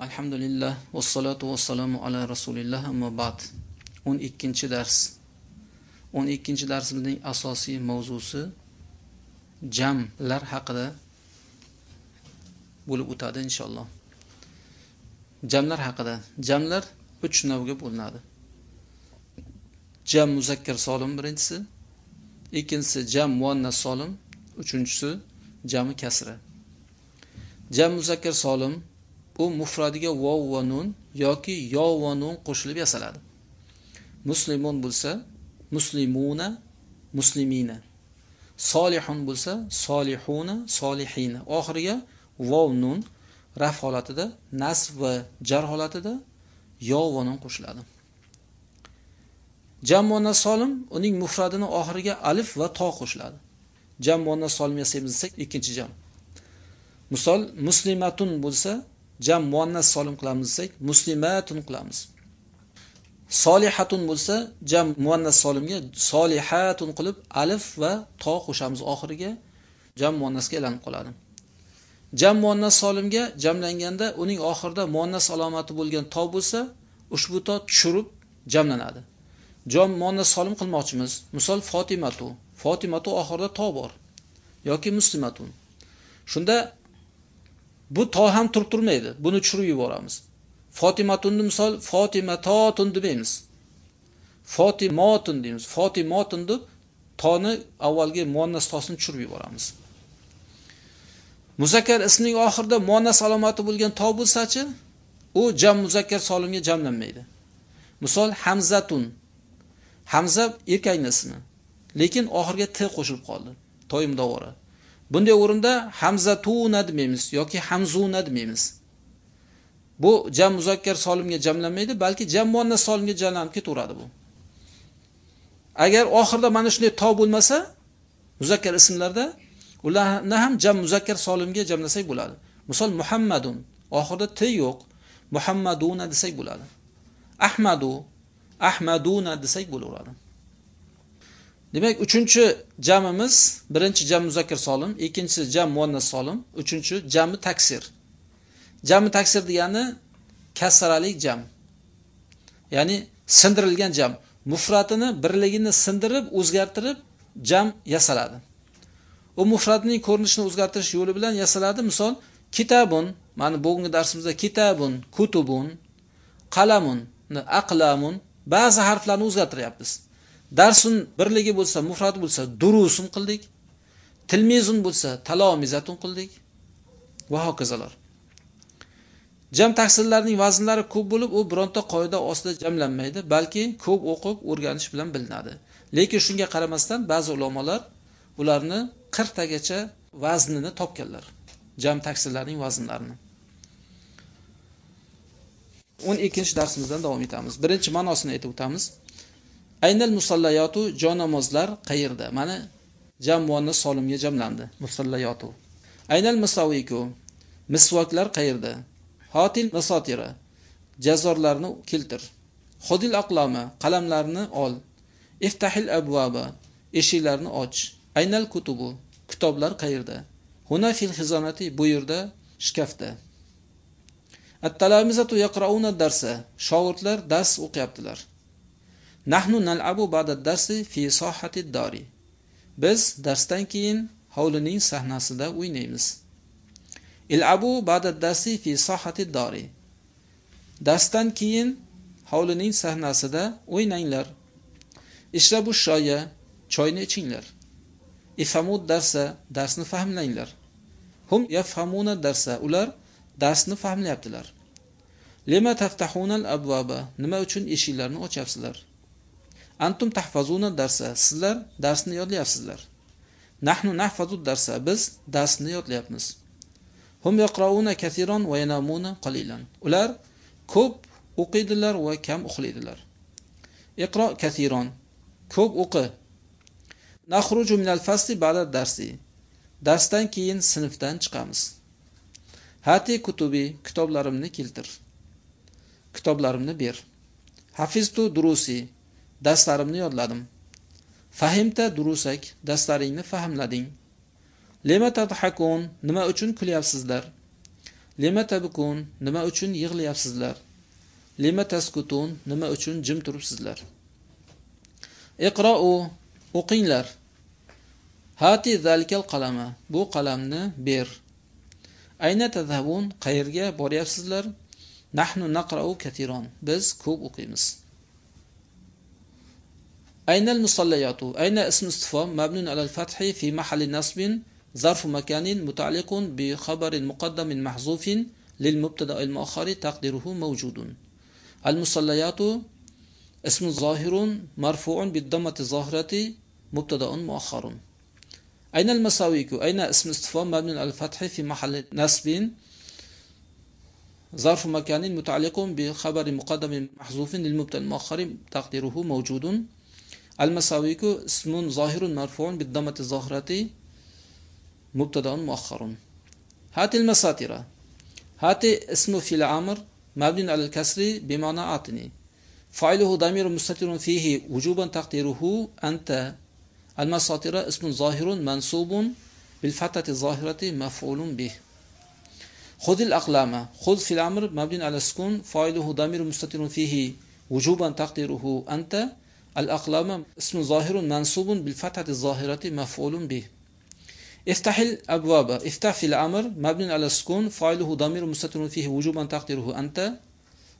alhamdulillah vassalatu vassalamu ala rasulillah amma ba'd. 12 dars. 12 darsimizning asosiy mavzusi jamlar haqida bo'lib o'tadi inshaalloh. Jamlar haqida. Jamlar 3 navga bo'linadi. Jam muzakkar solim birinchisi ikkinchisi jam muannas solim uchinchisi jami kasra. Jam muzakkar solim u mufradiga vov va nun yoki yo va nun qo'shilib yasaladi. Muslimun bo'lsa muslimuna muslimina. Solihun bo'lsa solihuna solihina. Oxiriga vov nun raf holatida nasb va jar holatida yo va nun qo'shiladi. Jammona solim uning mufradini oxiriga alif va to qo'shiladi. Jammona solim yasaymiz desak ikkinchi jam. Misol muslimatun bo'lsa jam muannas solim qilamiz desak muslimatun qilamiz. Solihatun bo'lsa jam muannas solimga solihatun qilib alif va to qo'shamiz oxiriga jam muannasga aylanib qoladi. Jam muannas solimga jamlanganda uning oxirida muannas alomati bo'lgan to bo'lsa ushbu to tushirib jamlanadi. Jam muannas solim qilmoqchimiz. Misol fotimatu. Fotimatu oxirida to bor yoki muslimatun. Shunda bu to ham turib turmaydi. Buni tushirib yuboramiz. Fotimatunni misol fotimatotun demaymiz. Fotimotun deymiz. Fotimotun deb toni avvalgi muannas tosini tushirib yuboramiz. Muzakkar ismning oxirida muannas alomati bo'lgan to bo'lsachi u jam muzakkar solimga jamlanmaydi. Misol hamzatun. Hamza erkakning ismi. Lekin oxiriga t qo'shilib qoldi. Toyim davora bunday o'rinda hamzatuna demaymiz yoki hamzuna demaymiz. Bu jam muzakkar solimga jamlanmaydi balki jam muannas solimga jamlanib ketaveradi bu. Agar oxirida mana shunday to bo'lmasa muzakkar ismlarda ularni ham jam muzakkar solimga jamlasak bo'ladi. Misol muhammadun. Oxirida t yo'q. Muhammaduna desak bo'ladi. Ahmadu. Ahmaduna desak bo'laveradi. Demak uchinchi jamimiz birinchi jam muzakkar solim ikkinchisi jam muannas solim uchinchi jami taksir. Jami taksir degani kasralik jam. Ya'ni sindirilgan jam. Mufratini birligini sindirib o'zgartirib jam yasaladi. U mufratning ko'rinishini o'zgartirish yo'li bilan yasaladi. Misol kitabun mana bugungi darsimizda kitabun kutubun qalamun aqlamun ba'zi harflarni o'zgartiryapmiz. Darsun birligi bo'lsa mufrat bo'lsa durusun qildik. Tilmizun bo'lsa talomizatun qildik. Va hokazolar. Jam taksirlarning vaznlari ko'p bo'lib u bironta qoida ostida jamlanmaydi balki ko'p o'qib o'rganish bilan bilinadi. Lekin shunga qaramasdan ba'zi ulamolar ularni qirtagacha vaznini topganlar. Jam taksirlarning vaznlarini. O'n ikkinchi darsimizdan davom etamiz. Birinchi ma'nosini aytib o'tamiz. Aynal musallayatu joy namozlar qayerda? Mana jam muannas solimga jamlandi musallayatu aynal musaviku misvoklar qayerda? Hotil masotira jazorlarni keltir. Xodil aqloma qalamlarni ol. Iftahil abvaba eshiklarni och. Aynal kutubu kitoblar qayerda? Huna fil xizonati bu yerda shkafda. At-talamizatu yaqrauna darsa shogirdlar dars o'qiyaptilar. Nahnu nal'abu ba'da darsi fi sohati dori. Biz darsdan keyin hovlining sahnasida o'ynaymiz. Il'abu ba'da darsi fi sohati dori. Darsdan keyin hovlining sahnasida o'ynanglar. Ishrabu shoya, choyni ichinglar. Ifhamud darsa, darsni fahmlanglar. Hum yafhamuna darsa, ular darsni fahmlayaptilar. Lima taftahuna al-abwaba, nima uchun eshiklarni ochyapsizlar? Antum tahfazuna darsa. Sizlar darsni yodlayapsizlar. Nahnu nahfazu darsa. Biz darsni yodlayapmiz. Hum yaqrauna kathiran va yanamuna qalilan. Ular ko'p o'qiydilar va kam uxlaydilar. Iqro kathiran. Ko'p o'qi. Nakhruju min al-fasli ba'da darsi. Darsdan keyin sinfdan chiqamiz. Hati kutubi kitoblarimni keltir. Kitoblarimni ber. Hafiztu durusi darslarimni yodladim. Fahimta durusak, darslaringni fahmlading. Lema tadhakun, nima uchun kulyapsizlar? lima tabkun nima uchun yig'layapsizlar lima taskutun nima uchun jim turibsizlar iqrou o'qinglar hati zalikal qalama bu qalamni ber ayna tadhabun qayerga boryapsizlar nahnu naqra'u katiron biz ko'p o'qiymiz ayna al-musallayatu ayna ism istifham mabnun ala al-fathi fi mahalli nasbin ظرف مكان متعلق بخبر مقدم محذوف للمبتدأ المؤخر تقديره موجود. المصليات اسم ظاهر مرفوع بالضمة الظاهرة مبتدأ مؤخر. أين المساويك؟ أين اسم استفهام مبني على الفتح في محل نصب ظرف مكان متعلق بخبر مقدم محذوف للمبتدأ المؤخر تقديره موجود. المساويك اسم ظاهر مرفوع بالضمة الظاهرة مبتدأ مؤخر. هات المساترة هات اسم في العامر مبني على الكسر بمعنى أعطني فاعله ضمير مستتر فيه وجوبا تقديره أنت. المساطر اسم ظاهر منصوب بالفتحة الظاهرة مفعول به. خذ الأقلام. خذ في الأمر مبني على السكون. فاعله ضمير مستتر فيه وجوبا تقديره أنت. الأقلام اسم ظاهر منصوب بالفتحة الظاهرة مفعول به. افتح الأبواب افتح في الأمر. مبني على السكون. فاعله ضمير مستتر فيه وجوبا تقديره أنت.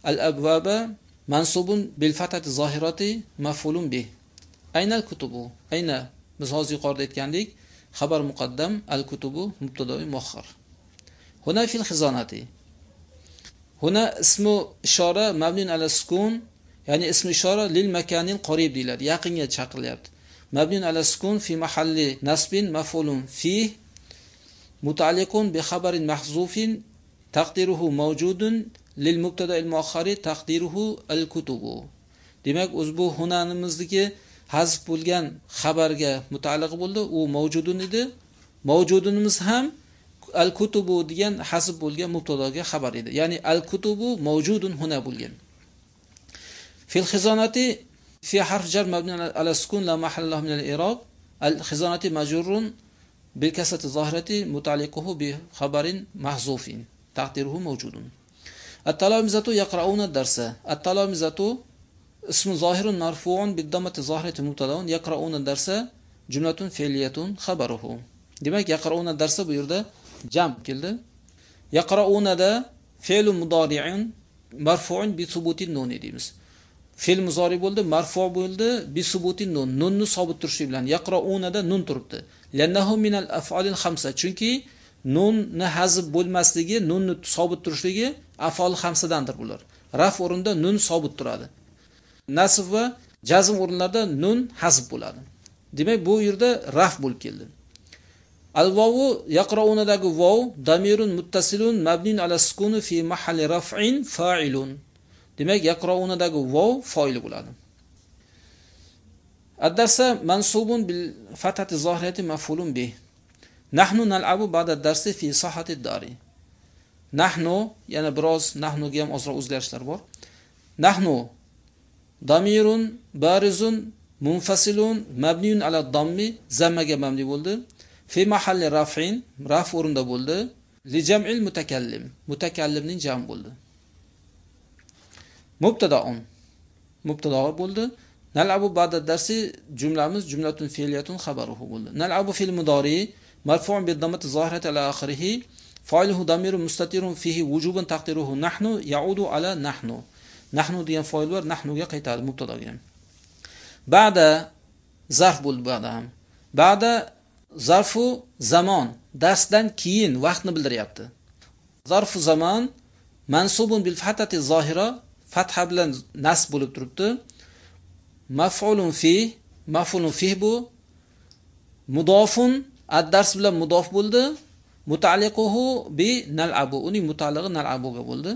الأبواب منصوب بالفتحة الظاهرة مفعول به. أين الكتب؟ أين؟ biz hozir yuqorida aytgandik xabar muqaddam al kutubu mubtadoi muaxxar huna fil xizonati huna mabnin ala sukun ya'ni ismi ishora lil makanil qorib deyiladi yaqinga chaqirilyapti mabnun ala sukun fi mahalli nasbin maf'ulun fi mutaalliqun bi khabarin mahzufin taqdiruhu mavjudun lil mubtada al muakhari taqdiruhu al kutubu. Demak ushbu hunanimizniki hazf bo'lgan xabarga mutaalliq bo'ldi u mavjudun edi. Mavjudunimiz ham al kutubu degan hazf bo'lgan mubtadoga xabar edi. Ya'ni al kutubu mavjudun huna bo'lgan. في الخزانة في حرف جر مبني على السكون لا محل له من الإعراب. الخزانة مجر بالكسرة الظاهرة متعلقه بخبر محذوف تقديره موجود. التلامذة يقرؤون الدرس. التلامذة اسم ظاهر مرفوع بالضمة الظاهرة مبتدأ يقرؤون الدرس. جملة فعلية خبره. demak yaqrauna darsa bu yerda jam keldi yaqraunada fe'lu مضارع marfu'un bi subuti nun deymiz fe'l muzori bo'ldi marfu bo'ldi. Bi subuti nun nunni sobit turishi bilan yaqraunada nun turibdi. Lannahu minal af'alil khamsa chunki nunni hazb bo'lmasligi nunni sobit turishligi af'ol xamsadandir bular. Raf o'rinda nun sobit turadi. Nasb va jazm o'rinlarida nun hazb bo'ladi. Demak bu yerda raf bo'lib keldi. Al vovu yaqraunadagi vov damirun muttasilun mabnin ala sukuni fi mahalli raf'in fa'ilun. demak yaqrounadagi vov foil bo'ladi. Addarsa mansubun bil fatati zohirati mafulun bih. nahnu nalabu ba'da darsi fi sahati dari nahnu yana biroz nahnuga ham ozroq o'zgarishlar bor. Nahnu damirun barizun munfasilun mabniyun ala dammi zammaga mabni bo'ldi. Fi mahalli rafin raf o'rinda bo'ldi. Li jam'il mutakallim mutakallimning jam bo'ldi. Mubtadaun mubtado bo'ldi nalabu ba'da darsi jumlamiz jumlatun fe'liyatun xabaruhu bo'ldi nalabu fil mudori marfu'un bi dammati zahirati ala akhirih fa'iluhu damirun mustatirun fihi wujuban taqdiruhu nahnu ya'udu ala nahnu nahnu degan foil bor nahnuga qaytadi mubtadoga ba'da zarf bo'ldi ba'da ham ba'da zarfu zamon darsdan keyin vaqtni bildiryapti zarfu zamon mansubun bil fatati zohira fatha bilan nasb bo'lib turibdi maf'ulun fi maf'ulun fi bu mudofun ad-dars bilan mudof bo'ldi mutaalliquhu bi nal'abu uning mutaallig'i nal'abuga bo'ldi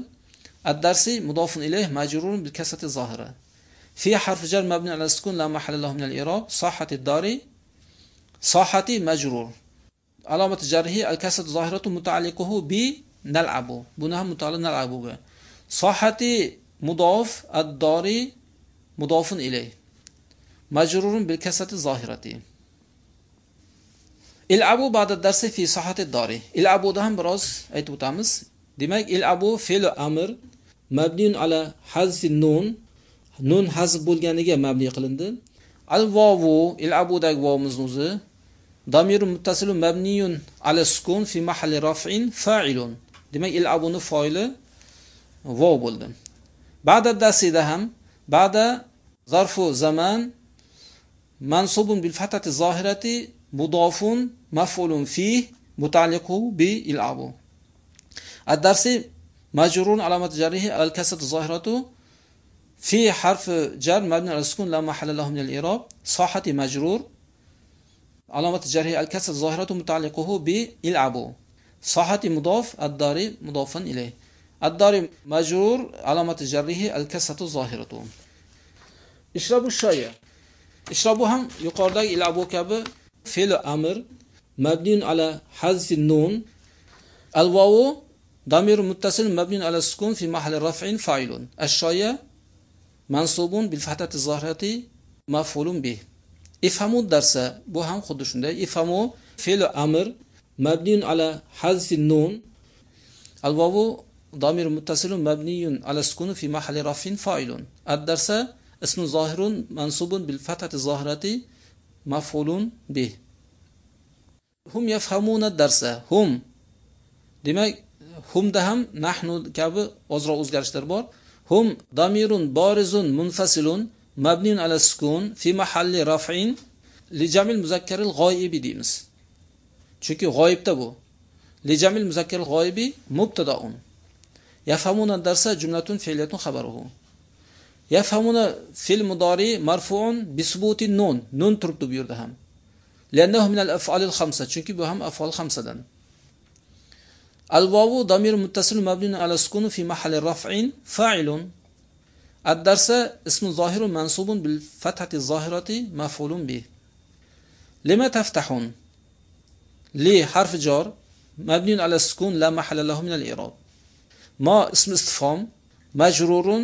ad-darsi mudofun ilayh majrurun bil kasrati zohira fi harf jar mabni ala sukun la mahalla lahu min al-i'rab sahhati ad-dari sahhati majrur alomat jarhi al-kasratu zohiratu mutaalliquhu bi nal'abu buni ham mutaalliq nal'abuga sahhati mudof ad-dari mudofun ilayh majrurun bil kasrati zohirati ilabu ba'da darsi fi sahhati dari ilabuda ham biroz aytib o'tamiz demak ilabu fe'l amr mabniun ala hazfi nun nun hazf bo'lganiga mabni qilindi al vovu ilabudagi vovimizni o'zi damirun muttasilun mabniyun ala sukun fi mahalli raf'in fa'ilun demak ilabuni foili vov bo'ldi بعد الداس دهم بعد ظرف زمان منصوب بالفتحة الظاهرة مضاف مفعول فيه متعلقه بالعب الدرس مجرور علامة جره الكسرة الظاهرة في حرف جر مبني على السكون لا محل له من الإعراب. صحة مجرور علامة جره الكسرة الظاهرة متعلقه بالعب صحة مضاف الدار مضافا إليه. الضارب مجرور علامة جره الكسرة الظاهرة اشربوا الشاي اشربوا هم yuqoridagi ilabu kabi fe'li amr mabniun ala hazfi nun al vavu damir muttasil mabniun ala sukun fi mahalli raf'in fa'ilun ash-shaya mansubun bil fathati zahirati maf'ulun bih ifhamu darsa bu ham xuddi shunday ifhamu fe'li amr mabniun ala hazfi nun al vavu ضمير متصل مبني على السكون في محل رفع فاعل. الدرس اسم ظاهر منصوب بالفتحة الظاهرة مفعول به. هم يفهمون الدرس. هم. demak humda ham nahnu kabi ozroq o'zgarishlar bor هم ضمير بارز منفصل مبني على السكون في محل رفع لجمع المذكر الغائب deymiz chunki g'oyibda bu لجمع المذكر الغائب مبتدا يفهمون الدرس جملة فعلية خبره. يفهمون في المضارع مرفوع بثبوت النون. نون turibdi bu yerda ham لأنه من الأفعال الخمسة. chunki bu ham af'ol xamsadan الواو ضمير متصل مبني على السكون في محل رفع فاعل. الدرس اسم ظاهر منصوب بالفتحة الظاهرة مفعول به. لما تفتحون؟ لي حرف جار مبني على السكون لا محل له من الإعراب. mo ism istifom majrurun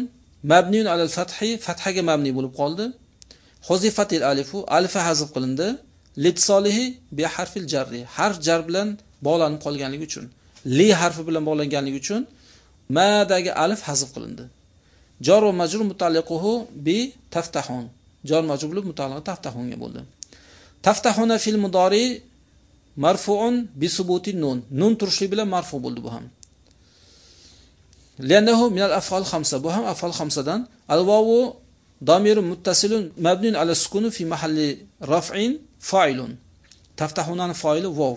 mabniun alal fathi fathaga mabni bo'lib qoldi. Huzifatil alifu alifa hazf qilindi. Litsolihi bi harfil jarri harf jar bilan bog'lanib qolganligi uchun li harfi bilan bog'langanligi uchun madagi alif hazf qilindi. Jor va majrur mutaalliquhu bi taftahun jor majrur bo'lib mutaalliqi taftahunga bo'ldi. Taftahuna fil mudori marfuun bi subuti nun nun turishlik bilan marfu bo'ldi bu ham. لأنه من الأفعال الخمسة بهم أفعال خمسة دان. الواو ضمير متصل مبني على السكون في محل رفع فاعل. تفتحون هنا فاعل واو.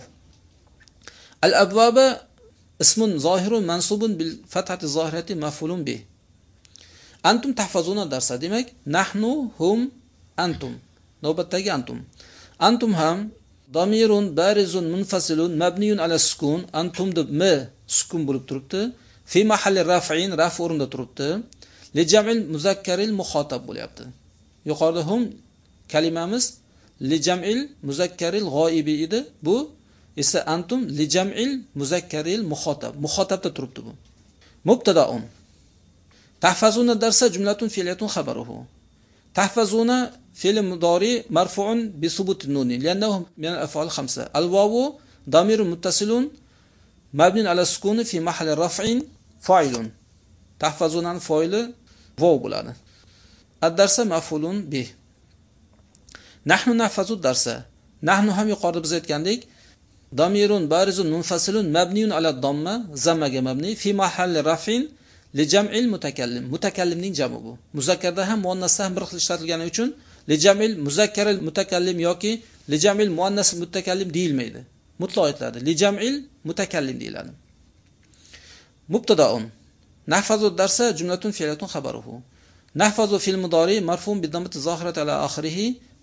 الأبواب اسم ظاهر منصوب بالفتحة الظاهرة مفعول به. أنتم تحفظون الدرس ديمك نحن هم أنتم. نوبة تاجي أنتم. أنتم هم ضمير بارز منفصل مبني على السكون. أنتم دب م سكون bo'lib turibdi fi mahalli raf'in raf o'rinda turibdi. Li jam'il muzakkaril muxotab bo'lyapti. Yuqorida hum kalimamiz li jam'il muzakkaril g'oibi edi. Bu esa antum li jam'il muzakkaril muxotab. Muxotabda turibdi bu. Mubtadaun tahfazuna darsa jumlatun fe'liyatun xabaruhu. Tahfazuna fe'li mudori marfuun bi subuti Li annahu min al-af'al khamsa. Al-wawu damirun muttasilun mabnun ala sukuni fi mahalli raf'in fa'ilun tahfazunan foili vav bo'ladi. Ad-darsa maf'ulun bi. Nahnu nahfazu darsa nahnu ham yuqorida biz aytgandek damirun barizun munfasilun mabniyun ala damma zammaga mabni fi mahalli rafin li jam'il mutakallim. Mutakallimning jami bu. Muzakkarda ham muannasda ham bir xil ishlatilgani uchun li jam'il muzakkaril mutakallim yoki li jam'il muannas mutakallim deyilmaydi. Mutloq aytiladi. Li jam'il deyiladi mubtadaun nahfazu darsa jumlatun fi'latun xabaruhu nahfazu fil mudari marfun bi dammati zahirati ala akhirih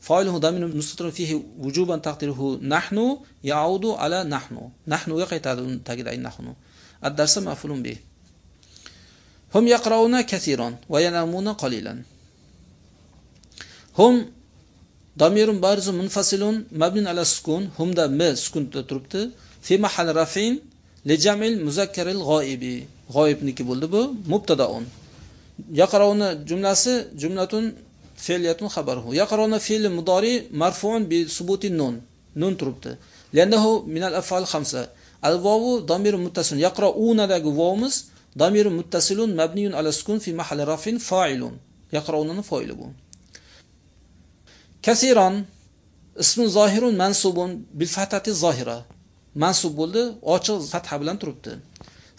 فاعله ضمير مستتر فيه وجوبا تقديره. نحن يعود على نحن. نحن يقيت تجد أي نحن. الدرس مفعول به. هم يقرؤون كثيرا وينامون قليلا. هم ضمير بارز منفصل مبني على السكون. هم ده م سكون تربت في محل رفع لجمع المذكر الغائب g'oyibniki bo'ldi bu mubtadaun yaqrauna jumlasi jumlatun fe'liyatun xabaruhu yaqrauna fe'li mudori marfuun bi subuti nun nun turibdi liannahu min al afal khamsa al vavu damir muttasil yaqraunadagi vovimiz damir muttasilun mabniyun ala sukun fi mahalli rafin fa'ilun yaqraunani foili bu kasiran ismun zohirun mansubun bil fatati zohira mansub bo'ldi ochiq fatha bilan turibdi.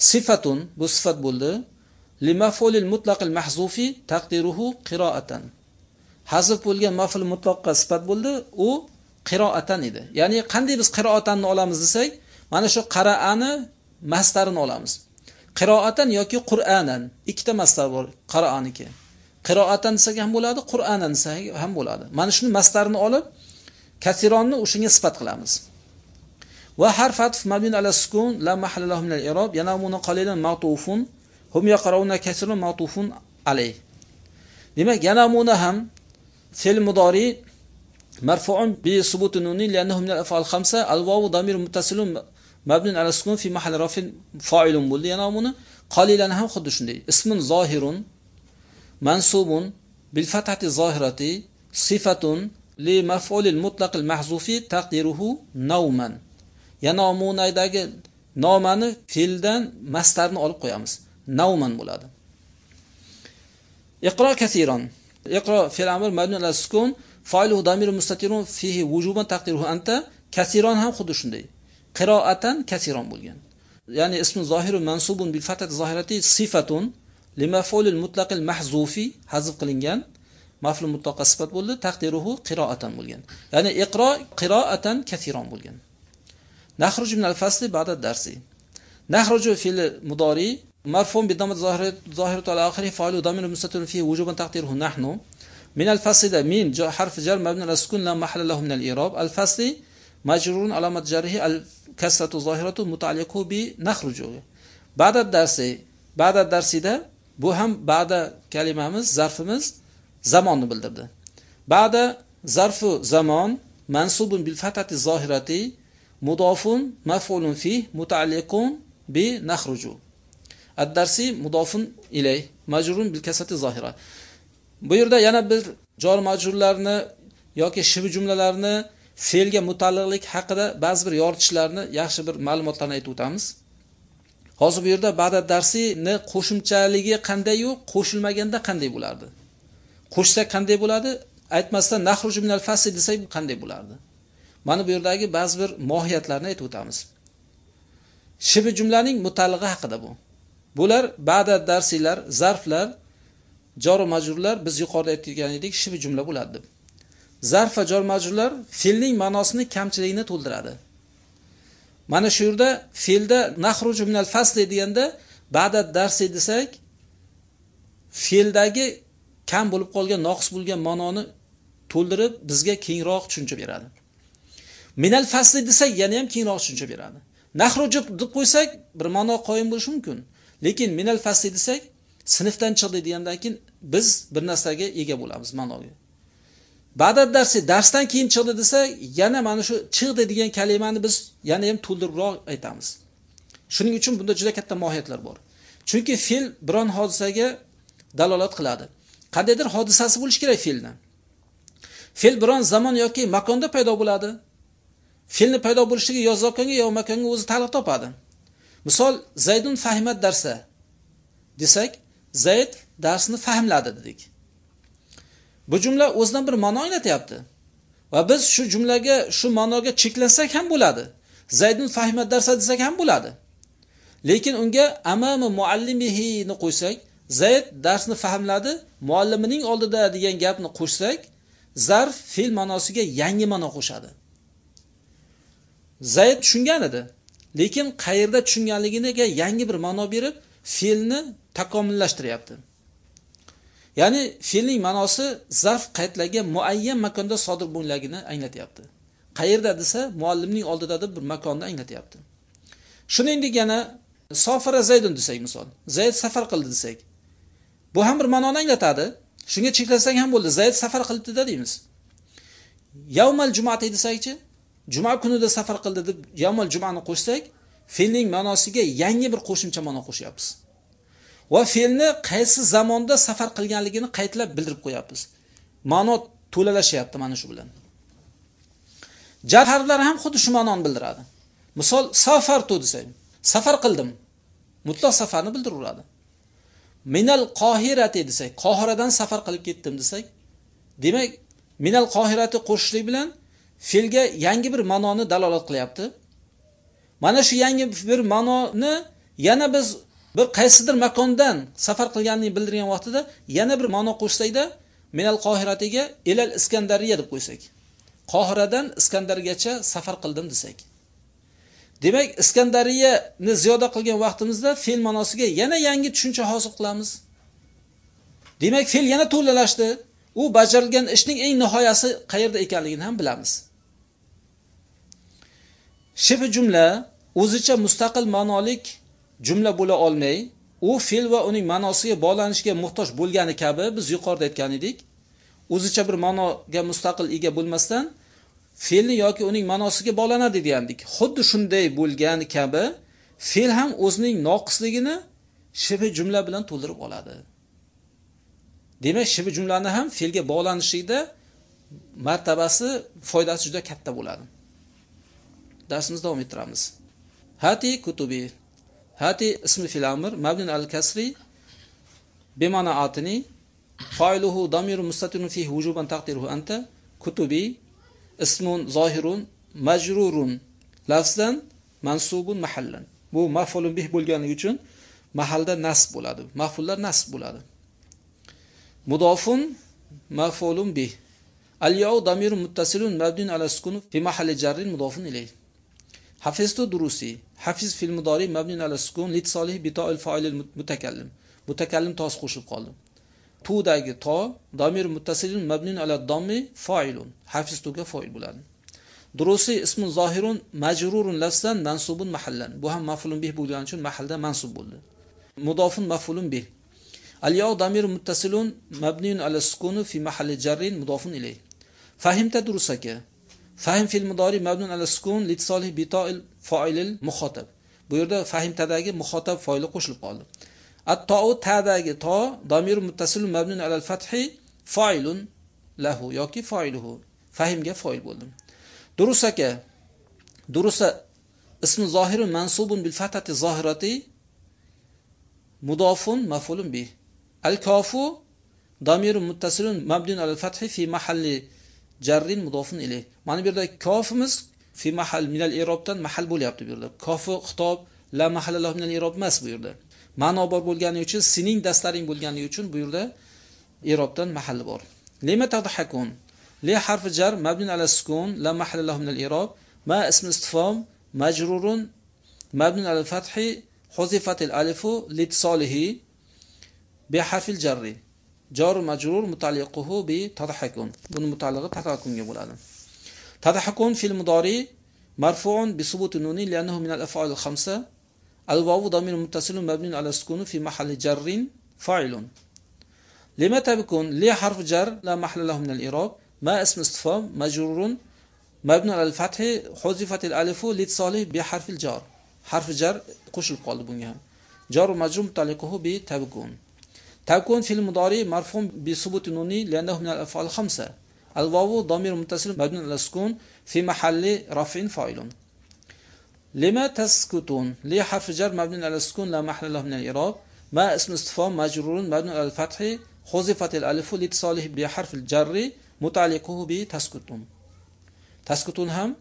Sifatun bu sifat bo'ldi. Limafulil mutlaqil mahzufi taqdiruhu qiroatan. Hazf bo'lgan maful mutlaqqa sifat bo'ldi u qiroatan edi. Ya'ni qanday biz qiroatanni olamiz desak mana shu qaraani mastarini olamiz. Qiroatan yoki qur'anan ikkita mastar bor qaraaniki qiroatan desak ham bo'ladi qur'anan desak ham bo'ladi. Mana shuni mastarini olib kasironni o'shanga sifat qilamiz. Harf atf mabni ala sukun la mahalla lahu min al-i'rab yanamuna qalilan ma'tufun hum yaqrauna kasirun ma'tufun alayh demak yanamuna ham fe'l mudori marfu'un bi subut nuni li'annahu min al-af'al khamsa al-wawu damir muttasilun mabni ala sukun fi mahalli rafin fa'ilun bo'ldi yanamuna qalilan ham xuddi shunday ismun zohirun mansubun bil fathati zohirati sifatun li maf'ulil mutlaqil mahzufi taqdiruhu nawman yanomunadagi nomani fe'ldan mastarni olib qo'yamiz. Nawman bo'ladi. Iqro kasiron iqro fe'l amr mabni ala sukun fa'iluhu damir mustatirun fihi wujuban taqdiruhu anta. Kasiron ham xuddi shunday. Qiroatan kasiron bo'lgan. Ya'ni ismi zohirun mansubun bil fatati zohirati sifatun limafulil mutlaqil mahzufi hazf qilingan. Maf'ul mutlaqa sifat bo'ldi. Taqdiruhu qiroatan bo'lgan. Ya'ni iqro qiroatan kasiron bo'lgan. نخرج من الفصل بعد الدرس. نخرج في المضارع. مرفوع بضمة ظاهرة ظاهرة على آخره. فاعل ضمير مستتر فيه وجوبا تقديره نحن. من الفصل ده مين حرف جر مبني على السكون لا محل له من الإعراب. الفصل مجرور علامة جره. الكسرة الظاهرة متعلقة بنخرج بعد الدرس. بعد الدرس ده bu ham ba'da kalimamiz zarfimiz zamonni bildirdi ba'da zarfu zamon mansubun bil zohirati mudofun maf'ulun fi mutaalliqun bi nakhruju. Ad-darsi mudofun ilay majrurun bil kasati zohira bu yerda yana bir jor majrurlarni yoki shib jumlalarni fe'lga mutaalliqlik haqida ba'zi bir yoritishlarni yaxshi bir ma'lumotlarni aytib o'tamiz. Hozir bu yerda ba'da darsini qo'shimchaligi qandayu qo'shilmaganda qanday bo'lardi? Qo'shsa qanday bo'ladi? Aytmasdan nahruju minal fasl desak qanday bo'lardi? Mana bu yerdagi ba'zi bir mohiyatlarni aytib o'tamiz. Shibi jumlaning mutallig'i haqida bu. Bular ba'da darsilar zarflar jor majrurlar biz yuqorida aytgan edik shibi jumla bo'ladi. Deb zarf va jor majrurlar fe'lning ma'nosini kamchiligini to'ldiradi. Mana shu yerda fe'lda nahruju minal fasli deganda ba'da darsi desak fe'ldagi kam bo'lib qolgan noqis bo'lgan ma'noni to'ldirib bizga kengroq tushuncha beradi. Minal fasli desak yana ham kengroq tushuncha beradi. Nahruju deb qo'ysak bir ma'no qoyim bo'lishi mumkin. Lekin minal fasli desak sinfdan chiqdi degandan keyin biz bir narsaga ega bo'lamiz ma'noga. Ba'da darsi darsdan keyin chiqdi desa yana mana shu chiqdi degan kalimani biz yana ham to'ldiribroq aytamiz. Shuning uchun bunda juda katta mohiyatlar bor. Chunki fe'l biron hodisaga dalolat qiladi. Qandaydir hodisasi bo'lishi kerak fe'lni. Fe'l biron zamon yoki makonda paydo bo'ladi. Fe'lni paydo bo'lishligi yo zakonga yo makonga o'zi taalluq topadi. Misol zaydun fahimat darsa desak zayd darsni fahmladi dedik. Bu jumla o'zidan bir ma'no anglatyapti va biz shu jumlaga shu ma'noga cheklansak ham bo'ladi. Zaydun fahimat darsa desak ham bo'ladi. Lekin unga amami muallimihini qo'ysak zayd darsni fahmladi muallimining oldida degan gapni qo'shsak zarf fe'l ma'nosiga yangi ma'no qo'shadi. Zayd tushungan edi. Lekin qayerda tushunganligiga yangi bir ma'no berib fe'lni takomillashtiryapti. Ya'ni fe'lning ma'nosi zarf qaytlagan muayyan makonda sodir bo'lganligini anglatyapti. Qayerda desa muallimning oldida deb bir makonni anglatyapti. Shuningdek yana safar zaydun desak misol zayd safar qildi desak bu ham bir ma'noni anglatadi. Shunga cheklasak ham bo'ldi zayd safar qilibdida deymiz. Yavmal jumati desakchi juma kunida safar qildi deb yamal jumani qo'shsak fe'lning ma'nosiga yangi bir qo'shimcha ma'no qo'shyapmiz. Va fe'lni qaysi zamonda safar qilganligini qaytlab bildirib qo'yapmiz. Ma'no to'lalashyapti mana shu bilan. Jar harflari ham xuddi shu ma'noni bildiradi. Misol safartu desak safar qildim mutlaq safarni bildiraveradi minal qohirati desak qohiradan safar qilib ketdim desak demak minal qohirati qo'shishlik bilan fe'lga yangi bir ma'noni dalolat qilyapti. Mana shu yangi bir ma'noni yana biz bir qaysidir makondan safar qilganini bildirgan vaqtida yana bir ma'no qo'shsakda minal qohiratiga ilal iskandariya deb qo'ysak qohiradan iskandargacha safar qildim desak. Demak iskandariyani ziyoda qilgan vaqtimizda fe'l ma'nosiga yana yangi tushuncha hosil qilamiz. Demak fe'l yana to'lalashdi u bajarilgan ishning eng nihoyasi qayerda ekanligini ham bilamiz. Shibi jumla o'zicha mustaqil ma'nolik jumla bo'la olmay u fe'l va uning ma'nosiga bog'lanishga muhtoj bo'lgani kabi biz yuqorida aytgan edik. O'zicha bir ma'noga mustaqil ega bo'lmasdan fe'lni yoki uning ma'nosiga bog'lanadi degandik. Xuddi shunday bo'lgan kabi fe'l ham o'zining noqisligini shibi jumla bilan to'ldirib oladi. Demak shibi jumlani ham fe'lga bog'lanishida martabasi foydasi juda katta bo'ladi. Darsimizni davom ettiramiz. Hati kutubi. Hati ismi fil amr mabnin al kasri bimana atini failuhu damirun mustatirun fihi wujuban taqdiruhu anta kutubi ismun zohirun majrurun. Lafzdan mansubun mahallan. Bu maf'ulun bih bo'lganligi uchun mahalda nasb bo'ladi. Maf'ullar nasb bo'ladi. Mudofun maf'ulun bih al yaw damirun muttasilun mabdun ala sukun fi mahalli jarrin mudofun ilayh. Hafiztu durusi hafiz fil mudori mabniun ala sukun lit solih bitoil foilil mutakallim. Mutakallim tosi qo'shilib qoldi. Tudagi to domir muttasilun mabniun ala dommi fa'ilun. hafiztuga fa'il bo'ladi. Durusi ismun zohirun majrurun lafzan mansubun mahallan. Bu ham mafulun bih bo'lgani uchun mahalda mansub bo'ldi. Mudofun mafulun bih. Al yaw damir muttasilun mabniun ala sukunu fi mahalli jarrin mudofun ilayh fahimta durusaka Fahim fil mudori mabnun ala sukun litsolih bitoil foilil muxotab. Bu yerda fahimtadagi muxotab foili qo'shilib qoldi. At-to'u ta'dagi to damir muttasil mabnun ala al-fathi foilun lahu yoki foiluhu. Fahimga foil bo'ldi. Durusaka durusa ismi zohirun mansubun bil fathati zohirati mudofun maf'ulun bih. Al-kafu damir muttasilun mabnun ala al-fathi fi mahalli jarrin mudofun ilayh. Mana bu yerda kofimiz fi mahal minal irobdan mahal bo'lyapti bu yerda. Kofi xitob la mahalla lahu minal irob emas bu yerda. Ma'no bor bo'lgani uchun, sening dastlaring bo'lgani uchun bu yerda irobdan mahalli bor. Lima tadhakun? Li harfi jar mabni ala sukun la mahalla lahu minal irob ma ism istifham majrurun mabni ala fathi huzifatil alifu litisolihi bi harfil jarri. Jar majrur mutaliquhu bi tadhakun. Buni mutaliqi tadhakunga bo'ladi. Tadhakun fil mudori marfu'un bi subut nuni li'annahu min al-af'al al-khamsa. Al-wawu damir muttasilun mabniun ala sukuni fi mahalli jarrin fa'ilun. Lima tabkun li harf jar la mahalla lahu min al-i'rab ma ism istifham majrurun mabniun ala al-fathi huzifat al-alifu litisali bi harf al-jar. Harf jar qo'shilib qoldi bunga ham. Jar majrur mutaliquhu bi tabkun. تكون في المضارع مرفوع بثبوت النون لأنه من الأفعال الخمسة. الواو ضمير متصل مبني على السكون في محل رفع فاعل. لما تسكتون؟ لي حرف جر مبني على السكون لا محل له من الإعراب؟ ما اسم استفهام مجرور مبني على الفتح؟ حذفت الألف لاتصاله بحرف الجر متعلقه بتسكتون. تسكتون هم؟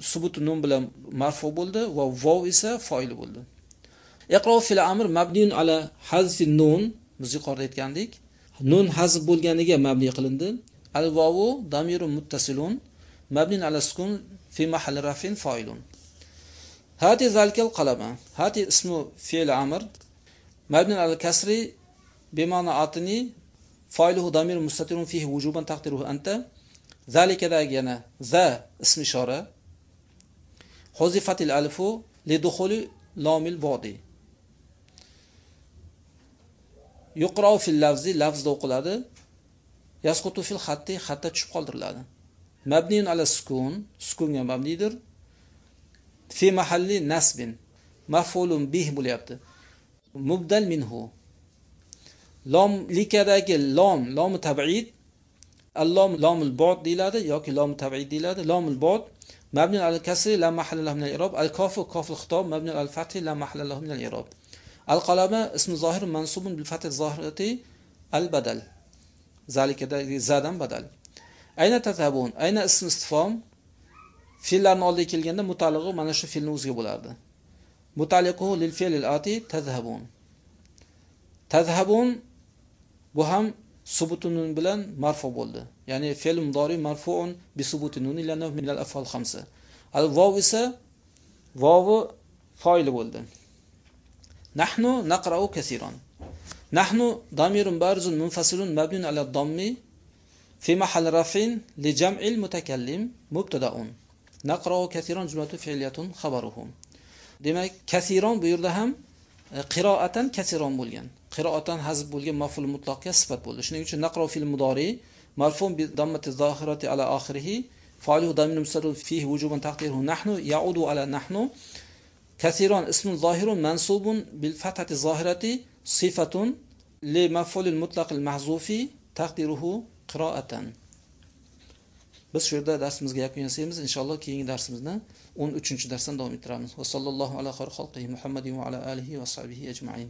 ثبوت النون bilan marfu bo'ldi va vov esa foil bo'ldi iqro fil amr mabniun ala hazfi nun biz yuqorida aytgandik. Nun hazb bo'lganiga mabni qilindi. Al vovu damiru muttasilun mabnin ala sukun fi mahalli rafin foilun hati zalkal qalama hati ismu fi'l amr mabnin ala kasri bima'na atini foiluhu damir mustatirun fihi wujuban taqdiruhu anta. Zalikadagi yana za ism ishora. Huzifatil li dukhuli lomil bodi yuqrov fil lafzi lafzda o'qiladi. Yasqutu fil xatti xatta tushib qoldiriladi. Mabniyun ala sukun sukunga mabnidir fi mahalli nasbin maf'ulun bih bo'lyapti. Mubdal minhu. Lom likadagi lom lomi tabiid allom lomul bod deyiladi yoki lom tabiid deyiladi. Lomul bod mabnun ala kasri la mahalla lahu min al irob al kofu koful xitob mabnun al fathi la mahalla lahu min al irob al qalama ismi zohir mansubun bil fath zohirati al badal zalikadagi zadan badal. Ayna tatabun ayna ism istifom fe'llarni oldiga kelganda mutaliqi mana shu fe'lni o'ziga bo'lardi. Mutaliquhu lil fe'lil ati tazhabun tazhabun bu ham subutunun bilan marfu bo'ldi. Ya'ni fe'l mudori marfuun bi subuti nun ila min al afal khamsa al vav esa vavi foili bo'ldi. Nahnu naqra'u kaseeran nahnu damirun barizun munfasilun mabniun ala dammi fi mahall raf'in li jam'il mutakallim mubtada'un naqra'u kaseeran jumlatu fi'liyatun xabaruhum demak kasiron bu yerda ham e, qiroatan kasiron bo'lgan qiroatan hazb bo'lgan maful mutlaqga sifat bo'ldi shuning uchun naqro fil mudori marfun bi dammati zohirati ala oxirih fa'luhu damin mustarrif fihi wujuban taqdiruhu nahnu ya'udu ala nahnu kasiron ismun zohirun mansubun bil fathati zohirati sifatun li maf'ulil mutlaqil mahzufi taqdiruhu qiroatan biz shu yerda darsimizga yakun yasaymiz. Inshaalloh keyingi darsimizni 13 darsdan davom ettiramiz. Va sallallohu ala xayri xalqihi muhammadin va ala alihi va sahbihi ajmain.